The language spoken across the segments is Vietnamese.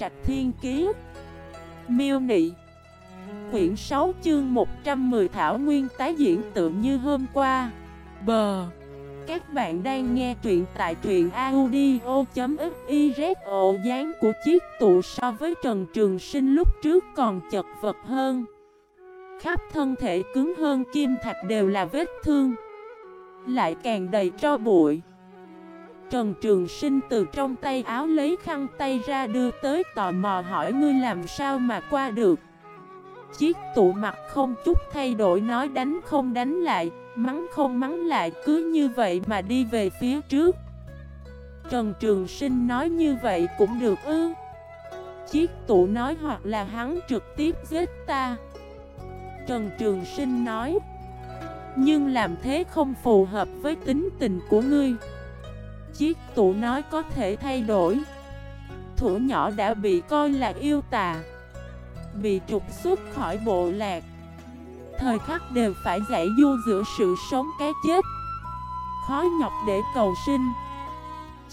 Trạch Thiên Kiế Miêu Nị. Quyển 6 chương 110 Thảo Nguyên tái diễn tự như hôm qua. Bờ Các bạn đang nghe truyện tại truyện audio.xyz Ổ dáng của chiếc tụ so với Trần Trường Sinh lúc trước còn chật vật hơn. Khắp thân thể cứng hơn kim thạch đều là vết thương. Lại càng đầy tro bụi. Trần Trường Sinh từ trong tay áo lấy khăn tay ra đưa tới tò mò hỏi ngươi làm sao mà qua được? Chiếc tụ mặt không chút thay đổi nói đánh không đánh lại, mắng không mắng lại cứ như vậy mà đi về phía trước. Trần Trường Sinh nói như vậy cũng được ư? Chiếc tụ nói hoặc là hắn trực tiếp giết ta. Trần Trường Sinh nói Nhưng làm thế không phù hợp với tính tình của ngươi. Chiếc tủ nói có thể thay đổi. Thủ nhỏ đã bị coi là yêu tà, Bị trục xuất khỏi bộ lạc. Thời khắc đều phải giải du giữa sự sống cái chết. Khó nhọc để cầu sinh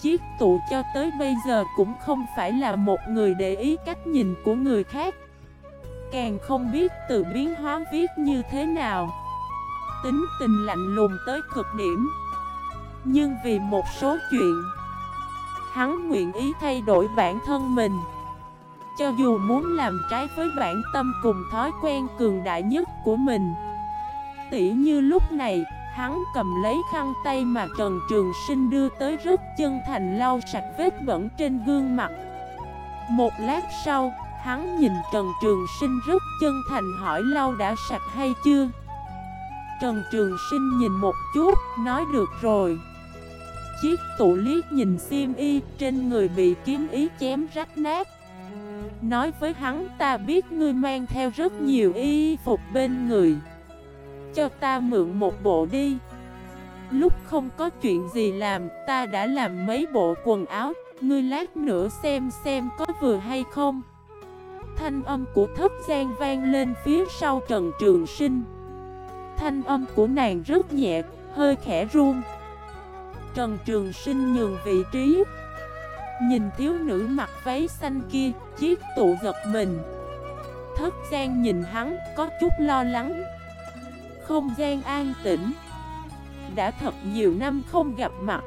Chiếc tụ cho tới bây giờ cũng không phải là một người để ý cách nhìn của người khác. Càng không biết từ biến hóa viết như thế nào. Tính tình lạnh lùng tới cực điểm. Nhưng vì một số chuyện Hắn nguyện ý thay đổi bản thân mình. Cho dù muốn làm trái với bản tâm cùng thói quen cường đại nhất của mình Tỉ như lúc này Hắn cầm lấy khăn tay mà Trần Trường Sinh đưa tới rất chân thành lau sạch vết bẩn trên gương mặt. Một lát sau, hắn nhìn Trần Trường Sinh rất chân thành hỏi lau đã sạch hay chưa? Trần Trường Sinh nhìn một chút, nói được rồi. Chiếc tủ liếc nhìn xiêm y trên người bị kiếm ý chém rách nát. Nói với hắn ta biết ngươi mang theo rất nhiều y phục bên người. Cho ta mượn một bộ đi. Lúc không có chuyện gì làm ta đã làm mấy bộ quần áo. Ngươi lát nữa xem xem có vừa hay không. Thanh âm của thất gian vang lên phía sau Trần Trường Sinh. Thanh âm của nàng rất nhẹ, hơi khẽ run. Trần Trường Sinh nhường vị trí. Nhìn thiếu nữ mặc váy xanh kia, chiếc tụ giật mình. Thất gian nhìn hắn, có chút lo lắng. Không gian an tĩnh. Đã thật nhiều năm không gặp mặt.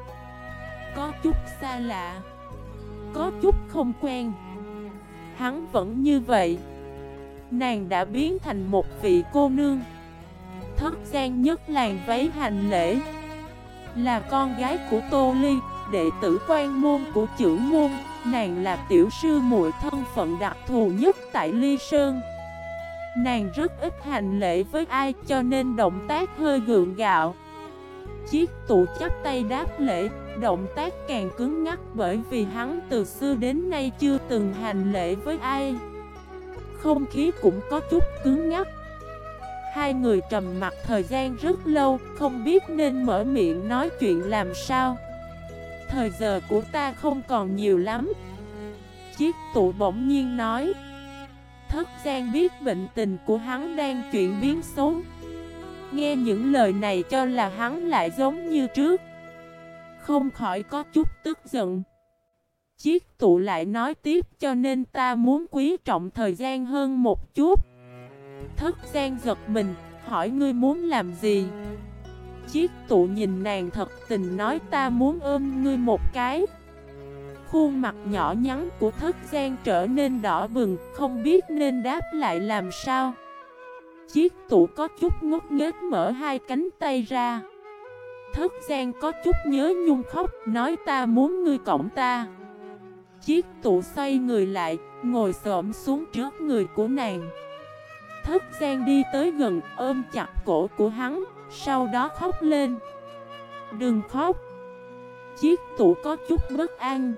Có chút xa lạ. Có chút không quen. Hắn vẫn như vậy. Nàng đã biến thành một vị cô nương. Thất gian nhất làng váy hành lễ là con gái của Tô Ly, đệ tử quan môn của trưởng môn. Nàng là tiểu sư muội thân phận đặc thù nhất tại Ly Sơn. Nàng rất ít hành lễ với ai cho nên động tác hơi gượng gạo. Chiếc tụ chắp tay đáp lễ, động tác càng cứng ngắc bởi vì hắn từ xưa đến nay chưa từng hành lễ với ai. Không khí cũng có chút cứng ngắc. Hai người trầm mặt thời gian rất lâu, không biết nên mở miệng nói chuyện làm sao. Thời giờ của ta không còn nhiều lắm. Chiếc tụ bỗng nhiên nói. Thất Giang biết bệnh tình của hắn đang chuyển biến xấu. Nghe những lời này cho là hắn lại giống như trước. Không khỏi có chút tức giận. Chiếc tụ lại nói tiếp cho nên ta muốn quý trọng thời gian hơn một chút. Thất gian giật mình, hỏi ngươi muốn làm gì? Chiếc tụ nhìn nàng thật tình nói ta muốn ôm ngươi một cái. Khuôn mặt nhỏ nhắn của thất gian trở nên đỏ bừng Không biết nên đáp lại làm sao. Chiếc tụ có chút ngốc nghếch mở hai cánh tay ra. Thất gian có chút nhớ nhung khóc Nói ta muốn ngươi cổng ta. Chiếc tụ xoay người lại Ngồi xổm xuống trước người của nàng. Thất Giang đi tới gần, ôm chặt cổ của hắn, Sau đó khóc lên. Đừng khóc. Chiếc tủ có chút bất an.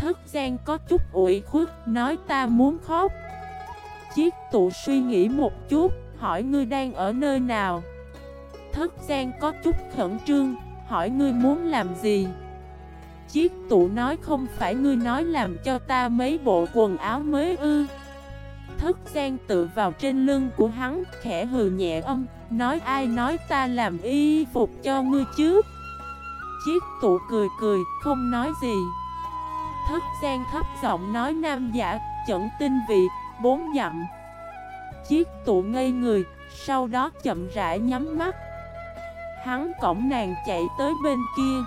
Thất Giang có chút ủi khuất, Nói ta muốn khóc. Chiếc tụ suy nghĩ một chút, Hỏi ngươi đang ở nơi nào. Thất Giang có chút khẩn trương, Hỏi ngươi muốn làm gì. Chiếc tụ nói không phải ngươi nói làm cho ta mấy bộ quần áo mới ư. Thất gian tự vào trên lưng của hắn, khẽ hừ nhẹ âm, nói ai nói ta làm y phục cho ngươi chứ. Chiếc tụ cười cười, không nói gì. thất gian thấp giọng nói nam giả, chẩn tinh vị, bốn dặm. Chiếc tụ ngây người, sau đó chậm rãi nhắm mắt. Hắn cổng nàng chạy tới bên kia.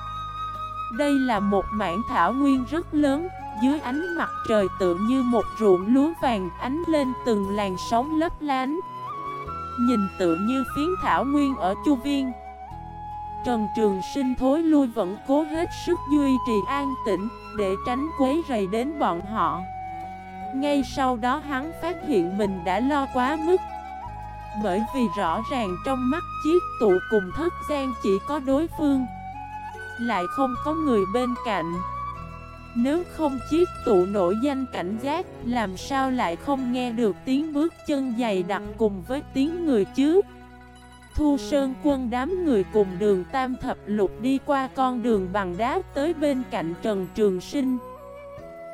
Đây là một mảng thảo nguyên rất lớn, dưới ánh mặt trời tựa như một ruộng lúa vàng ánh lên từng làn sóng lấp lánh. Nhìn tựa như phiến thảo nguyên ở chu viên. Trần Trường Sinh thối lui vẫn cố hết sức duy trì an tĩnh để tránh quấy rầy đến bọn họ. Ngay sau đó hắn phát hiện mình đã lo quá mức Bởi vì rõ ràng trong mắt chiếc tụ cùng thất gian chỉ có đối phương Lại không có người bên cạnh nếu không chiếc tụ nổi danh cảnh giác, Làm sao lại không nghe được tiếng bước chân dày đặc cùng với tiếng người chứ? Thu Sơn quân đám người cùng đường Tam Thập Lục đi qua con đường bằng đá tới bên cạnh Trần Trường Sinh.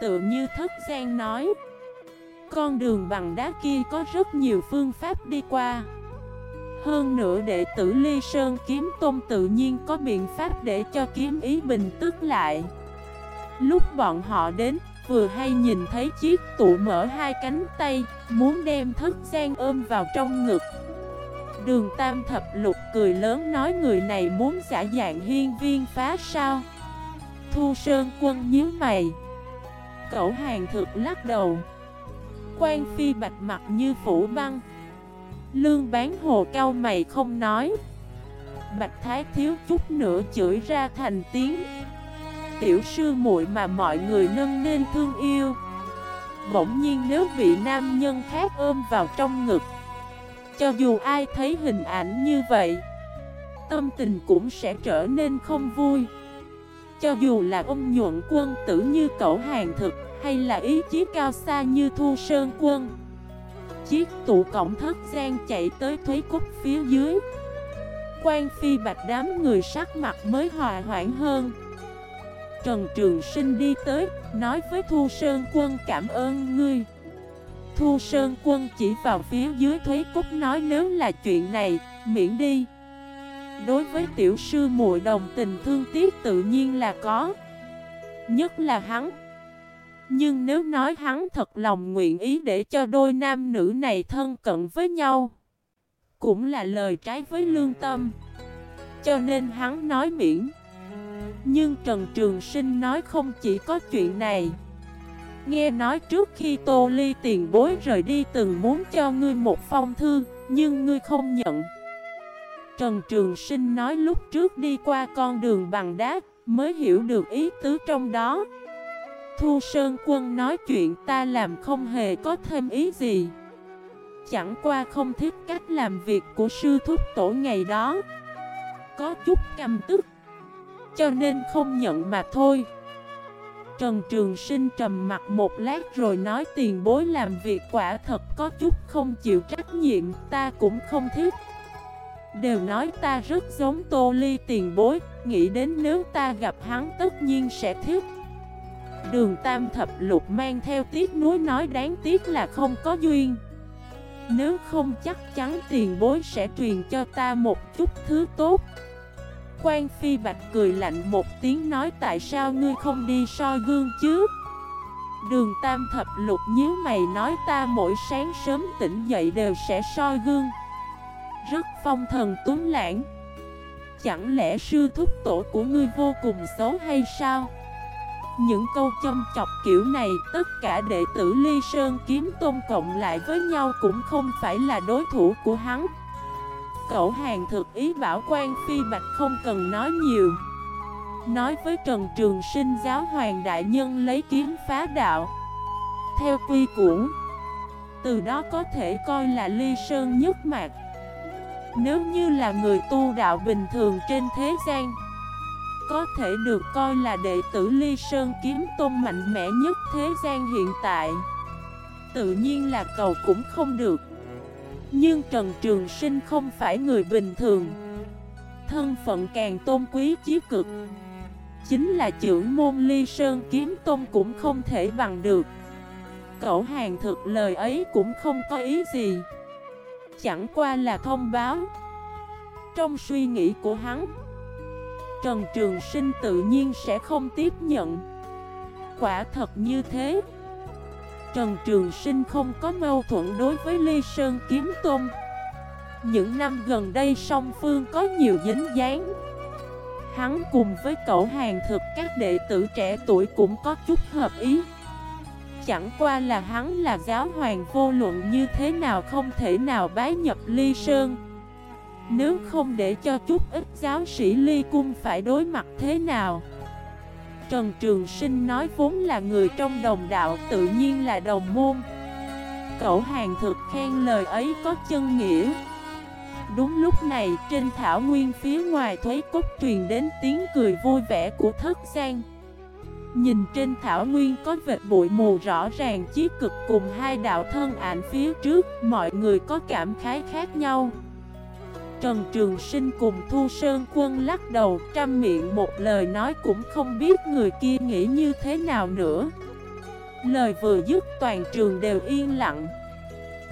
Tự như thất Giang nói, Con đường bằng đá kia có rất nhiều phương pháp đi qua. Hơn nữa đệ tử Ly Sơn kiếm tôn tự nhiên có biện pháp để cho kiếm ý bình tức lại. Lúc bọn họ đến, vừa hay nhìn thấy chiếc tụ mở hai cánh tay Muốn đem thức gian ôm vào trong ngực. Đường Tam Thập Lục cười lớn nói người này muốn giả dạng hiên viên phá sao. Thu Sơn quân nhíu mày. Cậu hàng thực lắc đầu. Quan phi bạch mặt như phủ băng. Lương bán hồ cao mày không nói. Bạch Thái thiếu chút nữa chửi ra thành tiếng. Tiểu sư muội mà mọi người nâng nên thương yêu. Bỗng nhiên nếu bị nam nhân khác ôm vào trong ngực, Cho dù ai thấy hình ảnh như vậy, Tâm tình cũng sẽ trở nên không vui. Cho dù là ông nhuận quân tử như cậu hàng thực Hay là ý chí cao xa như thu sơn quân, Chiếc tụ cổng thất gian chạy tới thuế cúc phía dưới. Quan phi bạch đám người sắc mặt mới hòa hoãn hơn. Trần Trường Sinh đi tới, Nói với Thu Sơn quân, cảm ơn ngươi. Thu Sơn quân chỉ vào phía dưới thuế cúc nói, nếu là chuyện này, Miễn đi. Đối với tiểu sư muội đồng tình thương tiếc tự nhiên là có, Nhất là hắn. Nhưng nếu nói hắn thật lòng nguyện ý để cho đôi nam nữ này thân cận với nhau, Cũng là lời trái với lương tâm. Cho nên hắn nói miễn nhưng Trần Trường Sinh nói không chỉ có chuyện này. Nghe nói trước khi Tô Ly tiền bối rời đi từng muốn cho ngươi một phong thư, Nhưng ngươi không nhận. Trần Trường Sinh nói lúc trước đi qua con đường bằng đá, Mới hiểu được ý tứ trong đó. Thu Sơn Quân nói chuyện ta làm không hề có thêm ý gì. Chẳng qua không thích cách làm việc của sư thúc tổ ngày đó. Có chút căm tức cho nên không nhận mà thôi. Trần Trường Sinh trầm mặt một lát rồi nói tiền bối làm việc quả thật có chút không chịu trách nhiệm, Ta cũng không thích. Đều nói ta rất giống Tô Ly tiền bối, Nghĩ đến nếu ta gặp hắn tất nhiên sẽ thích. Đường Tam Thập Lục mang theo tiếc nuối nói đáng tiếc là không có duyên. Nếu không chắc chắn tiền bối sẽ truyền cho ta một chút thứ tốt. Quan Phi Bạch cười lạnh một tiếng nói, tại sao ngươi không đi soi gương chứ? Đường Tam Thập Lục nhíu mày nói, ta mỗi sáng sớm tỉnh dậy đều sẽ soi gương. Rất phong thần tuấn lãng. Chẳng lẽ sư thúc tổ của ngươi vô cùng xấu hay sao? Những câu châm chọc kiểu này, tất cả đệ tử Ly Sơn kiếm tôn cộng lại với nhau cũng không phải là đối thủ của hắn. Cậu hàng thực ý bảo quan phi bạch không cần nói nhiều. Nói với Trần Trường Sinh giáo hoàng đại nhân lấy kiếm phá đạo. Theo quy củ, Từ đó có thể coi là ly sơn nhất mạc. Nếu như là người tu đạo bình thường trên thế gian, Có thể được coi là đệ tử Ly Sơn Kiếm Tôn mạnh mẽ nhất thế gian hiện tại. Tự nhiên là cầu cũng không được. Nhưng Trần Trường Sinh không phải người bình thường. Thân phận càng tôn quý chí cực. Chính là trưởng môn Ly Sơn Kiếm Tôn cũng không thể bằng được. Cậu hàng thực lời ấy cũng không có ý gì. Chẳng qua là thông báo. Trong suy nghĩ của hắn, Trần Trường Sinh tự nhiên sẽ không tiếp nhận. Quả thật như thế. Trần Trường Sinh không có mâu thuẫn đối với Ly Sơn Kiếm Tôn Những năm gần đây song phương có nhiều dính dáng. Hắn cùng với cậu hàng thực các đệ tử trẻ tuổi cũng có chút hợp ý. Chẳng qua là hắn là giáo hoàng vô luận như thế nào không thể nào bái nhập Ly Sơn. Nếu không để cho chút ít giáo sĩ Ly Cung phải đối mặt thế nào? Trần Trường Sinh nói vốn là người trong đồng đạo tự nhiên là đồng môn. Cậu hàng thực khen lời ấy có chân nghĩa. Đúng lúc này, trên thảo nguyên phía ngoài thuế cốt truyền đến tiếng cười vui vẻ của thất gian. Nhìn trên thảo nguyên có vệt bụi mù rõ ràng, chí cực cùng hai đạo thân ảnh phía trước, Mọi người có cảm khái khác nhau. Trần Trường Sinh cùng Thu Sơn Quân lắc đầu, trăm miệng một lời nói cũng không biết người kia nghĩ như thế nào nữa. Lời vừa dứt, toàn trường đều yên lặng.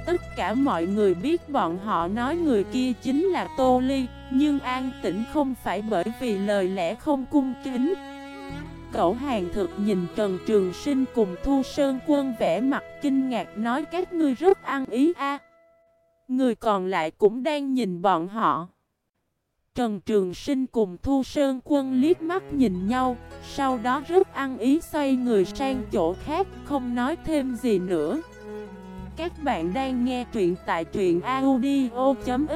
Tất cả mọi người biết bọn họ nói người kia chính là Tô Ly, Nhưng an tĩnh không phải bởi vì lời lẽ không cung kính. Cậu hàng thực nhìn Trần Trường Sinh cùng Thu Sơn Quân vẽ mặt kinh ngạc nói, các ngươi rất ăn ý a. Người còn lại cũng đang nhìn bọn họ. Trần Trường Sinh cùng Thu Sơn Quân liếc mắt nhìn nhau, Sau đó rất ăn ý xoay người sang chỗ khác, Không nói thêm gì nữa. Các bạn đang nghe truyện tại truyện audio.fif